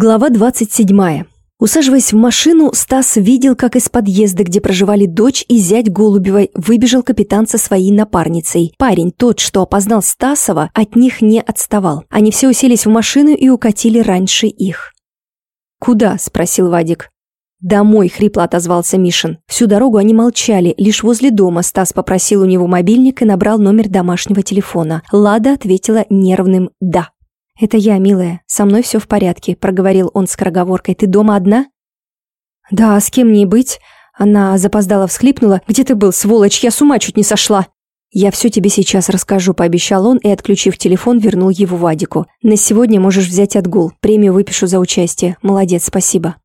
Глава 27. Усаживаясь в машину, Стас видел, как из подъезда, где проживали дочь и зять Голубевой, выбежал капитан со своей напарницей. Парень, тот, что опознал Стасова, от них не отставал. Они все уселись в машину и укатили раньше их. «Куда?» – спросил Вадик. «Домой», – хрипло отозвался Мишин. Всю дорогу они молчали, лишь возле дома Стас попросил у него мобильник и набрал номер домашнего телефона. Лада ответила нервным «да». «Это я, милая. Со мной все в порядке», — проговорил он скороговоркой. «Ты дома одна?» «Да, с кем мне быть?» Она запоздала всхлипнула. «Где ты был, сволочь? Я с ума чуть не сошла!» «Я все тебе сейчас расскажу», – пообещал он и, отключив телефон, вернул его Вадику. «На сегодня можешь взять отгул. Премию выпишу за участие. Молодец, спасибо».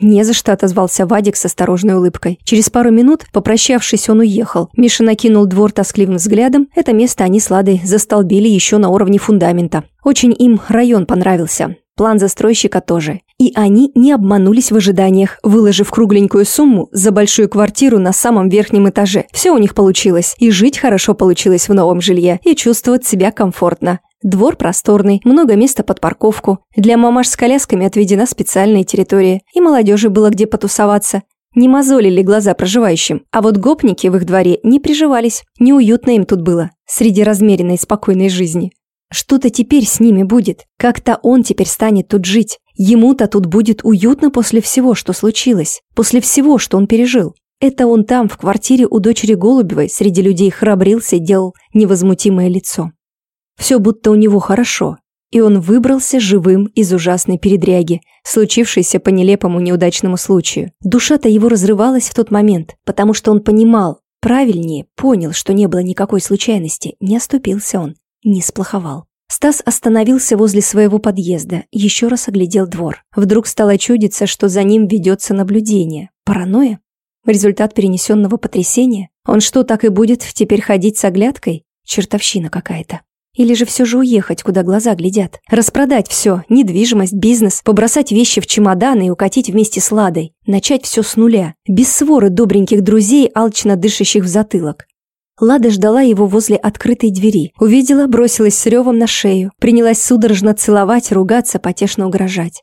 «Не за что», – отозвался Вадик с осторожной улыбкой. Через пару минут, попрощавшись, он уехал. Миша накинул двор тоскливым взглядом. Это место они с Ладой застолбили еще на уровне фундамента. Очень им район понравился. План застройщика тоже. И они не обманулись в ожиданиях, выложив кругленькую сумму за большую квартиру на самом верхнем этаже. Все у них получилось. И жить хорошо получилось в новом жилье, и чувствовать себя комфортно. Двор просторный, много места под парковку. Для мамаш с колясками отведена специальная территория. И молодежи было где потусоваться. Не мозолили глаза проживающим, а вот гопники в их дворе не приживались. Неуютно им тут было, среди размеренной спокойной жизни. Что-то теперь с ними будет. Как-то он теперь станет тут жить. Ему-то тут будет уютно после всего, что случилось. После всего, что он пережил. Это он там, в квартире у дочери Голубевой, среди людей храбрился и делал невозмутимое лицо. Все будто у него хорошо, и он выбрался живым из ужасной передряги, случившейся по нелепому неудачному случаю. Душа-то его разрывалась в тот момент, потому что он понимал, правильнее понял, что не было никакой случайности, не оступился он, не сплоховал. Стас остановился возле своего подъезда, еще раз оглядел двор. Вдруг стало чудиться, что за ним ведется наблюдение. Паранойя? Результат перенесенного потрясения? Он что, так и будет теперь ходить с оглядкой? Чертовщина какая-то. Или же все же уехать, куда глаза глядят? Распродать все, недвижимость, бизнес, побросать вещи в чемоданы и укатить вместе с Ладой. Начать все с нуля, без своры добреньких друзей, алчно дышащих в затылок. Лада ждала его возле открытой двери. Увидела, бросилась с ревом на шею. Принялась судорожно целовать, ругаться, потешно угрожать.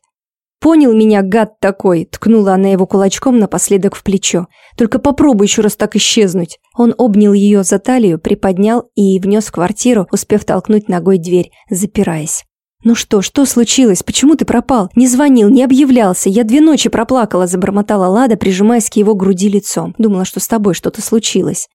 «Понял меня, гад такой!» – ткнула она его кулачком напоследок в плечо. «Только попробуй еще раз так исчезнуть!» Он обнял ее за талию, приподнял и внес в квартиру, успев толкнуть ногой дверь, запираясь. «Ну что, что случилось? Почему ты пропал? Не звонил, не объявлялся. Я две ночи проплакала», – забормотала Лада, прижимаясь к его груди лицом. Думала, что с тобой что-то случилось.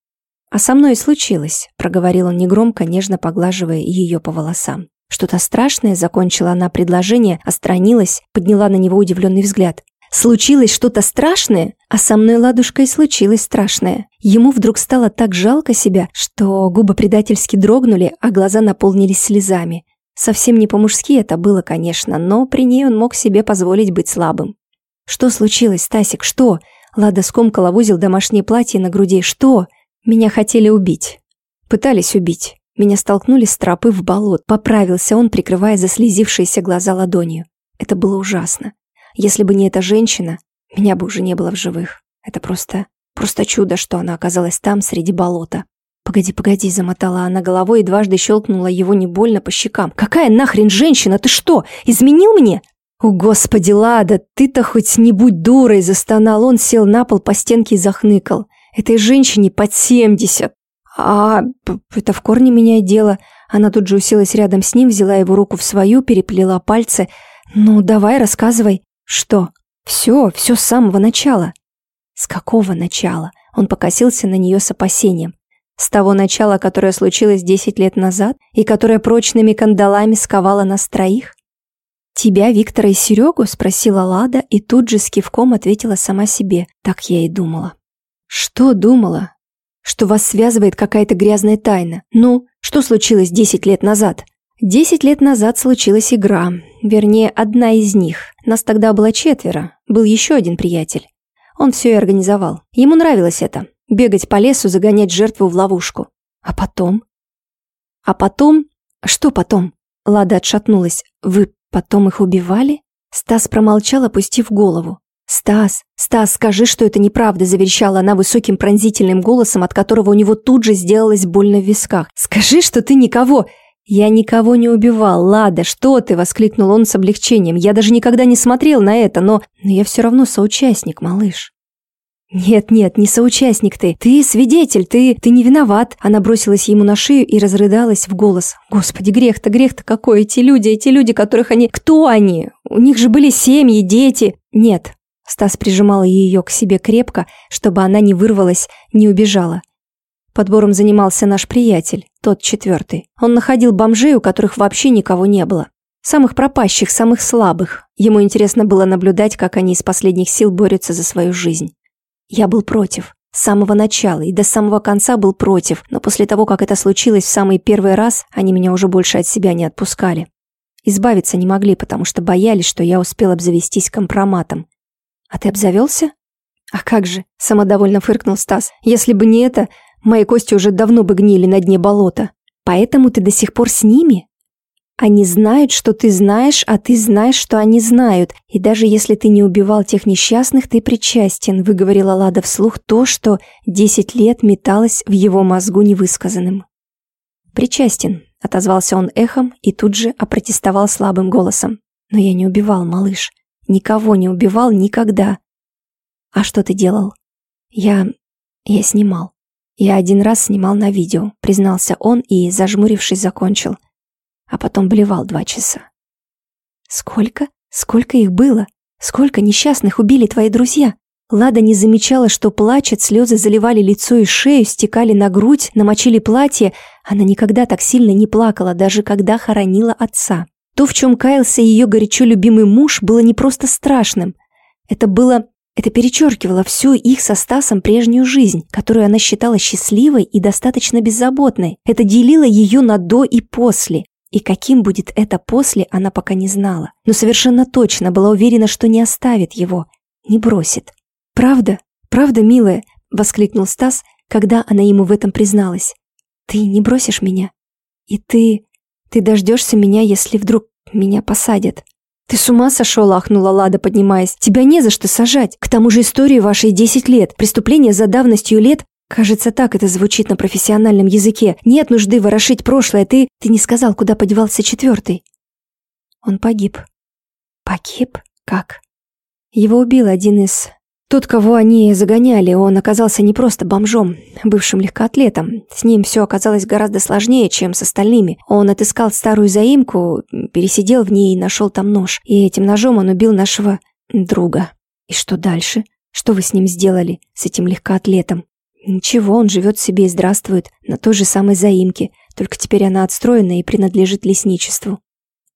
«А со мной случилось», – проговорил он негромко, нежно поглаживая ее по волосам. Что-то страшное, закончила она предложение, отстранилась, подняла на него удивленный взгляд. Случилось что-то страшное, а со мной ладушкой случилось страшное. Ему вдруг стало так жалко себя, что губы предательски дрогнули, а глаза наполнились слезами. Совсем не по-мужски это было, конечно, но при ней он мог себе позволить быть слабым. «Что случилось, Стасик, что?» Лада скомкала в узел домашнее платье на груди. «Что?» «Меня хотели убить. Пытались убить. Меня столкнули с тропы в болот. Поправился он, прикрывая заслезившиеся глаза ладонью. Это было ужасно. Если бы не эта женщина, меня бы уже не было в живых. Это просто... просто чудо, что она оказалась там, среди болота. «Погоди, погоди», — замотала она головой и дважды щелкнула его не больно по щекам. «Какая нахрен женщина? Ты что, изменил мне?» «О, господи, Лада, ты-то хоть не будь дурой!» — застонал он, сел на пол по стенке и захныкал. «Этой женщине под семьдесят!» «А, это в корне меняет дело». Она тут же уселась рядом с ним, взяла его руку в свою, переплела пальцы. «Ну, давай, рассказывай». «Что?» «Все, все с самого начала». «С какого начала?» Он покосился на нее с опасением. «С того начала, которое случилось десять лет назад и которое прочными кандалами сковало нас троих?» «Тебя, Виктора и Серегу?» – спросила Лада и тут же с кивком ответила сама себе. Так я и думала. «Что думала?» Что вас связывает какая-то грязная тайна. Ну, что случилось десять лет назад? Десять лет назад случилась игра. Вернее, одна из них. Нас тогда было четверо. Был еще один приятель. Он все и организовал. Ему нравилось это. Бегать по лесу, загонять жертву в ловушку. А потом? А потом? Что потом? Лада отшатнулась. Вы потом их убивали? Стас промолчал, опустив голову. «Стас, Стас, скажи, что это неправда», – заверещала она высоким пронзительным голосом, от которого у него тут же сделалось больно в висках. «Скажи, что ты никого...» «Я никого не убивал, Лада, что ты?» – воскликнул он с облегчением. «Я даже никогда не смотрел на это, но... Но я все равно соучастник, малыш». «Нет-нет, не соучастник ты. Ты свидетель, ты... Ты не виноват». Она бросилась ему на шею и разрыдалась в голос. «Господи, грех-то, грех-то какой! Эти люди, эти люди, которых они... Кто они? У них же были семьи, дети!» «Нет». Стас прижимал ее к себе крепко, чтобы она не вырвалась, не убежала. Подбором занимался наш приятель, тот четвертый. Он находил бомжей, у которых вообще никого не было. Самых пропащих, самых слабых. Ему интересно было наблюдать, как они из последних сил борются за свою жизнь. Я был против. С самого начала и до самого конца был против, но после того, как это случилось в самый первый раз, они меня уже больше от себя не отпускали. Избавиться не могли, потому что боялись, что я успел обзавестись компроматом. «А ты обзавелся?» «А как же?» – самодовольно фыркнул Стас. «Если бы не это, Мои кости уже давно бы гнили на дне болота. Поэтому ты до сих пор с ними? Они знают, что ты знаешь, а ты знаешь, что они знают. И даже если ты не убивал тех несчастных, ты причастен, выговорила Лада вслух то, что десять лет металось в его мозгу невысказанным. Причастен, отозвался он эхом и тут же опротестовал слабым голосом. Но я не убивал, малыш. Никого не убивал никогда. А что ты делал? Я... я снимал. Я один раз снимал на видео, признался он и, зажмурившись, закончил. А потом блевал два часа. Сколько? Сколько их было? Сколько несчастных убили твои друзья? Лада не замечала, что плачет, слезы заливали лицо и шею, стекали на грудь, намочили платье. Она никогда так сильно не плакала, даже когда хоронила отца. То, в чем каялся ее горячо любимый муж, было не просто страшным. Это было это перечеркивало всю их со Стасом прежнюю жизнь, которую она считала счастливой и достаточно беззаботной. Это делило ее на до и после. И каким будет это после, она пока не знала. Но совершенно точно была уверена, что не оставит его, не бросит. «Правда? Правда, милая?» – воскликнул Стас, когда она ему в этом призналась. «Ты не бросишь меня? И ты... ты дождешься меня, если вдруг меня посадят?» «Ты с ума сошел?» – ахнула Лада, поднимаясь. «Тебя не за что сажать. К тому же истории вашей десять лет. Преступление за давностью лет Кажется, так это звучит на профессиональном языке. Нет нужды ворошить прошлое. Ты... Ты не сказал, куда подевался четвертый. Он погиб. Погиб? Как? Его убил один из тот, кого они загоняли, он оказался не просто бомжом, бывшим легкоатлетом. С ним все оказалось гораздо сложнее, чем с остальными. Он отыскал старую заимку, пересидел в ней и нашел там нож. И этим ножом он убил нашего друга. И что дальше? Что вы с ним сделали, с этим легкоатлетом? Ничего, он живет себе и здравствует на той же самой заимке, только теперь она отстроена и принадлежит лесничеству.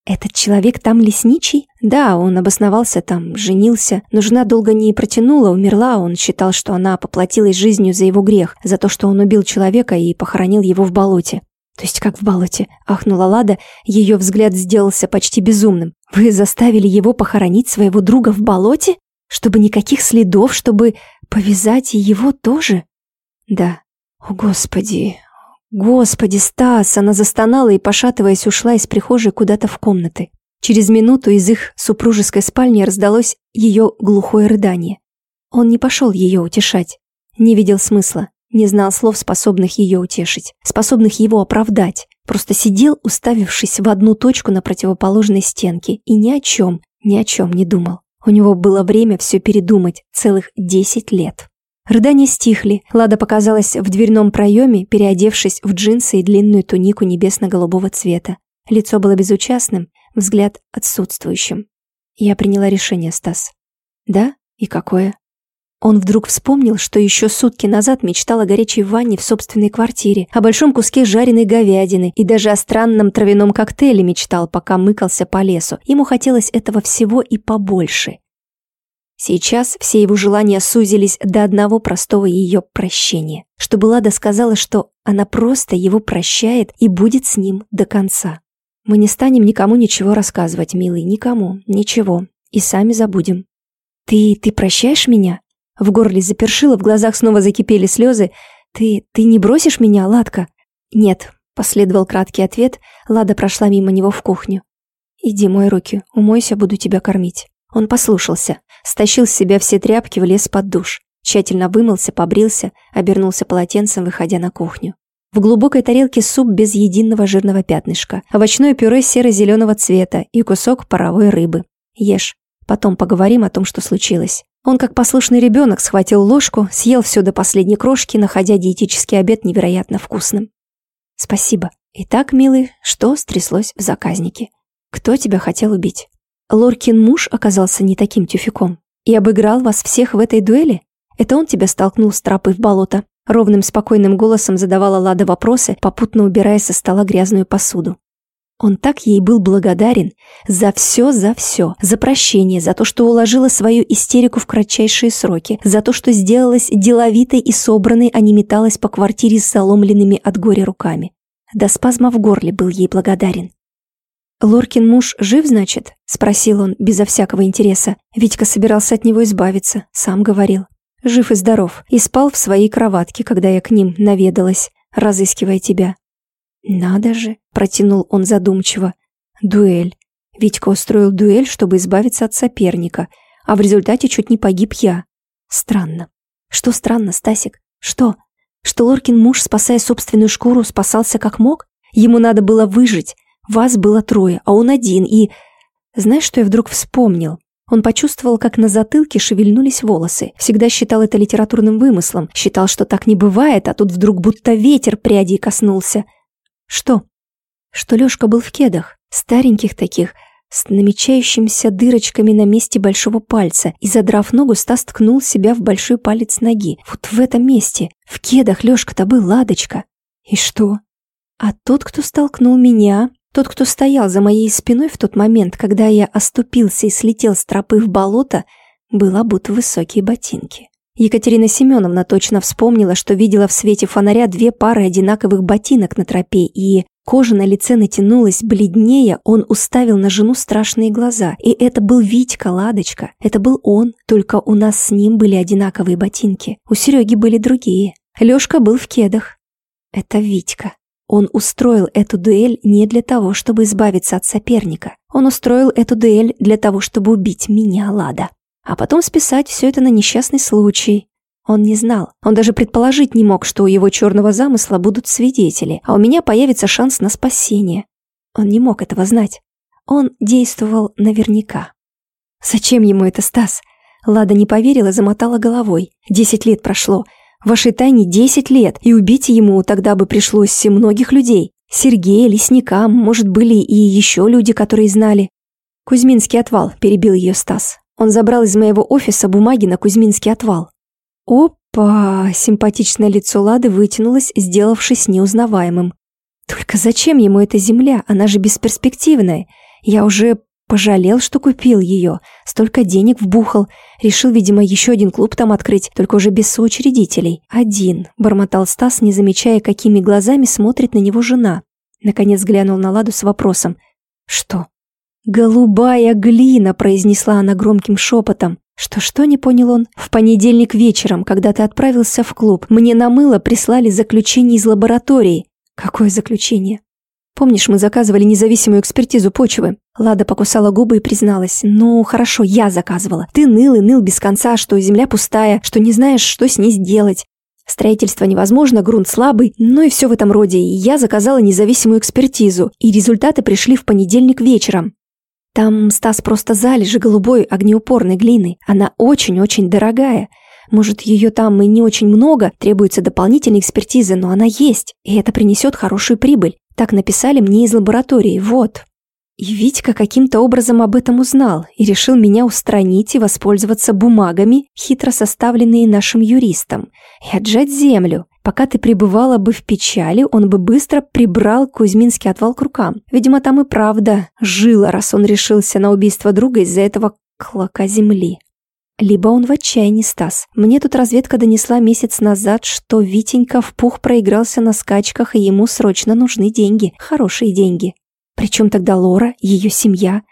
«Этот человек там лесничий?» «Да, он обосновался там, женился, но жена долго не протянула, умерла, он считал, что она поплатилась жизнью за его грех, за то, что он убил человека и похоронил его в болоте». «То есть как в болоте?» – ахнула Лада, ее взгляд сделался почти безумным. «Вы заставили его похоронить своего друга в болоте? Чтобы никаких следов, чтобы повязать его тоже?» «Да». «О, Господи, «Господи, Стас!» Она застонала и, пошатываясь, ушла из прихожей куда-то в комнаты. Через минуту из их супружеской спальни раздалось ее глухое рыдание. Он не пошел ее утешать. Не видел смысла, не знал слов, способных ее утешить, способных его оправдать. Просто сидел, уставившись в одну точку на противоположной стенке, и ни о чем, ни о чем не думал. У него было время все передумать, целых десять лет. Рыдания стихли, Лада показалась в дверном проеме, переодевшись в джинсы и длинную тунику небесно-голубого цвета. Лицо было безучастным, взгляд отсутствующим. Я приняла решение, Стас. Да? И какое? Он вдруг вспомнил, что еще сутки назад мечтал о горячей ванне в собственной квартире, о большом куске жареной говядины и даже о странном травяном коктейле мечтал, пока мыкался по лесу. Ему хотелось этого всего и побольше. Сейчас все его желания сузились до одного простого ее прощения, чтобы Лада сказала, что она просто его прощает и будет с ним до конца. Мы не станем никому ничего рассказывать, милый, никому, ничего, и сами забудем. Ты, ты прощаешь меня? В горле запершило, в глазах снова закипели слезы. Ты, ты не бросишь меня, Ладка? Нет, последовал краткий ответ. Лада прошла мимо него в кухню. Иди мой руки, умойся, буду тебя кормить. Он послушался, стащил с себя все тряпки, влез под душ. Тщательно вымылся, побрился, обернулся полотенцем, выходя на кухню. В глубокой тарелке суп без единого жирного пятнышка, овощное пюре серо-зеленого цвета и кусок паровой рыбы. Ешь. Потом поговорим о том, что случилось. Он, как послушный ребенок, схватил ложку, съел все до последней крошки, находя диетический обед невероятно вкусным. Спасибо. Итак, милый, что стряслось в заказнике? Кто тебя хотел убить? Лоркин муж оказался не таким тюфяком и обыграл вас всех в этой дуэли? Это он тебя столкнул с тропы в болото? Ровным спокойным голосом задавала Лада вопросы, попутно убирая со стола грязную посуду. Он так ей был благодарен за все, за все, за прощение, за то, что уложила свою истерику в кратчайшие сроки, за то, что сделалась деловитой и собранной, а не металась по квартире с заломленными от горя руками. До спазма в горле был ей благодарен. «Лоркин муж жив, значит?» – спросил он, безо всякого интереса. Витька собирался от него избавиться, сам говорил. «Жив и здоров, и спал в своей кроватке, когда я к ним наведалась, разыскивая тебя. «Надо же», — протянул он задумчиво. «Дуэль. Витька устроил дуэль, чтобы избавиться от соперника, а в результате чуть не погиб я. Странно. Что странно, Стасик? Что? Что Лоркин муж, спасая собственную шкуру, спасался как мог? Ему надо было выжить. Вас было трое, а он один, и... Знаешь, что я вдруг вспомнил? Он почувствовал, как на затылке шевельнулись волосы. Всегда считал это литературным вымыслом. Считал, что так не бывает, а тут вдруг будто ветер прядей коснулся. Что? Что Лёшка был в кедах, стареньких таких, с намечающимися дырочками на месте большого пальца, и, задрав ногу, Стас ткнул себя в большой палец ноги. Вот в этом месте. В кедах Лёшка-то был ладочка. И что? А тот, кто столкнул меня, тот, кто стоял за моей спиной в тот момент, когда я оступился и слетел с тропы в болото, был обут в высокие ботинки. Екатерина Семеновна точно вспомнила, что видела в свете фонаря две пары одинаковых ботинок на тропе, и кожа на лице натянулась бледнее, он уставил на жену страшные глаза. И это был Витька Ладочка, это был он, только у нас с ним были одинаковые ботинки, у Сереги были другие. Лёшка был в кедах. Это Витька. Он устроил эту дуэль не для того, чтобы избавиться от соперника. Он устроил эту дуэль для того, чтобы убить меня, Лада а потом списать все это на несчастный случай. Он не знал, он даже предположить не мог, что у его черного замысла будут свидетели, а у меня появится шанс на спасение. Он не мог этого знать. Он действовал наверняка. Зачем ему это, Стас? Лада не поверила, замотала головой. Десять лет прошло. Вашей тайне десять лет, и убить ему тогда бы пришлось многих людей. Сергея, лесника, может, были и еще люди, которые знали. Кузьминский отвал, перебил ее Стас. Он забрал из моего офиса бумаги на Кузьминский отвал. Опа! Симпатичное лицо Лады вытянулось, сделавшись неузнаваемым. Только зачем ему эта земля? Она же бесперспективная. Я уже пожалел, что купил ее. Столько денег вбухал. Решил, видимо, еще один клуб там открыть, только уже без соучредителей. Один, бормотал Стас, не замечая, какими глазами смотрит на него жена. Наконец глянул на Ладу с вопросом. «Что?» «Голубая глина», — произнесла она громким шепотом. Что-что, не понял он? В понедельник вечером, когда ты отправился в клуб, мне на мыло прислали заключение из лаборатории. Какое заключение? Помнишь, мы заказывали независимую экспертизу почвы? Лада покусала губы и призналась. Ну, хорошо, я заказывала. Ты ныл и ныл без конца, что земля пустая, что не знаешь, что с ней сделать. Строительство невозможно, грунт слабый, ну и все в этом роде. Я заказала независимую экспертизу, и результаты пришли в понедельник вечером. Там, Стас, просто залежи голубой огнеупорной глины. Она очень-очень дорогая. Может, ее там и не очень много, требуется дополнительной экспертизы, но она есть, и это принесет хорошую прибыль. Так написали мне из лаборатории, вот. И Витька каким-то образом об этом узнал и решил меня устранить и воспользоваться бумагами, хитро составленные нашим юристом, и отжать землю. Пока ты пребывала бы в печали, он бы быстро прибрал Кузьминский отвал к рукам. Видимо, там и правда жило, раз он решился на убийство друга из-за этого клока земли. Либо он в отчаянии, Стас. Мне тут разведка донесла месяц назад, что Витенька в пух проигрался на скачках, и ему срочно нужны деньги. Хорошие деньги. Причем тогда Лора, ее семья?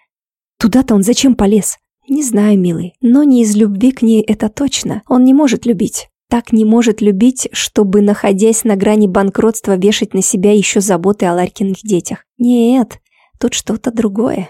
Туда-то он зачем полез? Не знаю, милый, но не из любви к ней это точно. Он не может любить так не может любить, чтобы, находясь на грани банкротства, вешать на себя еще заботы о Ларькиных детях. Нет, тут что-то другое.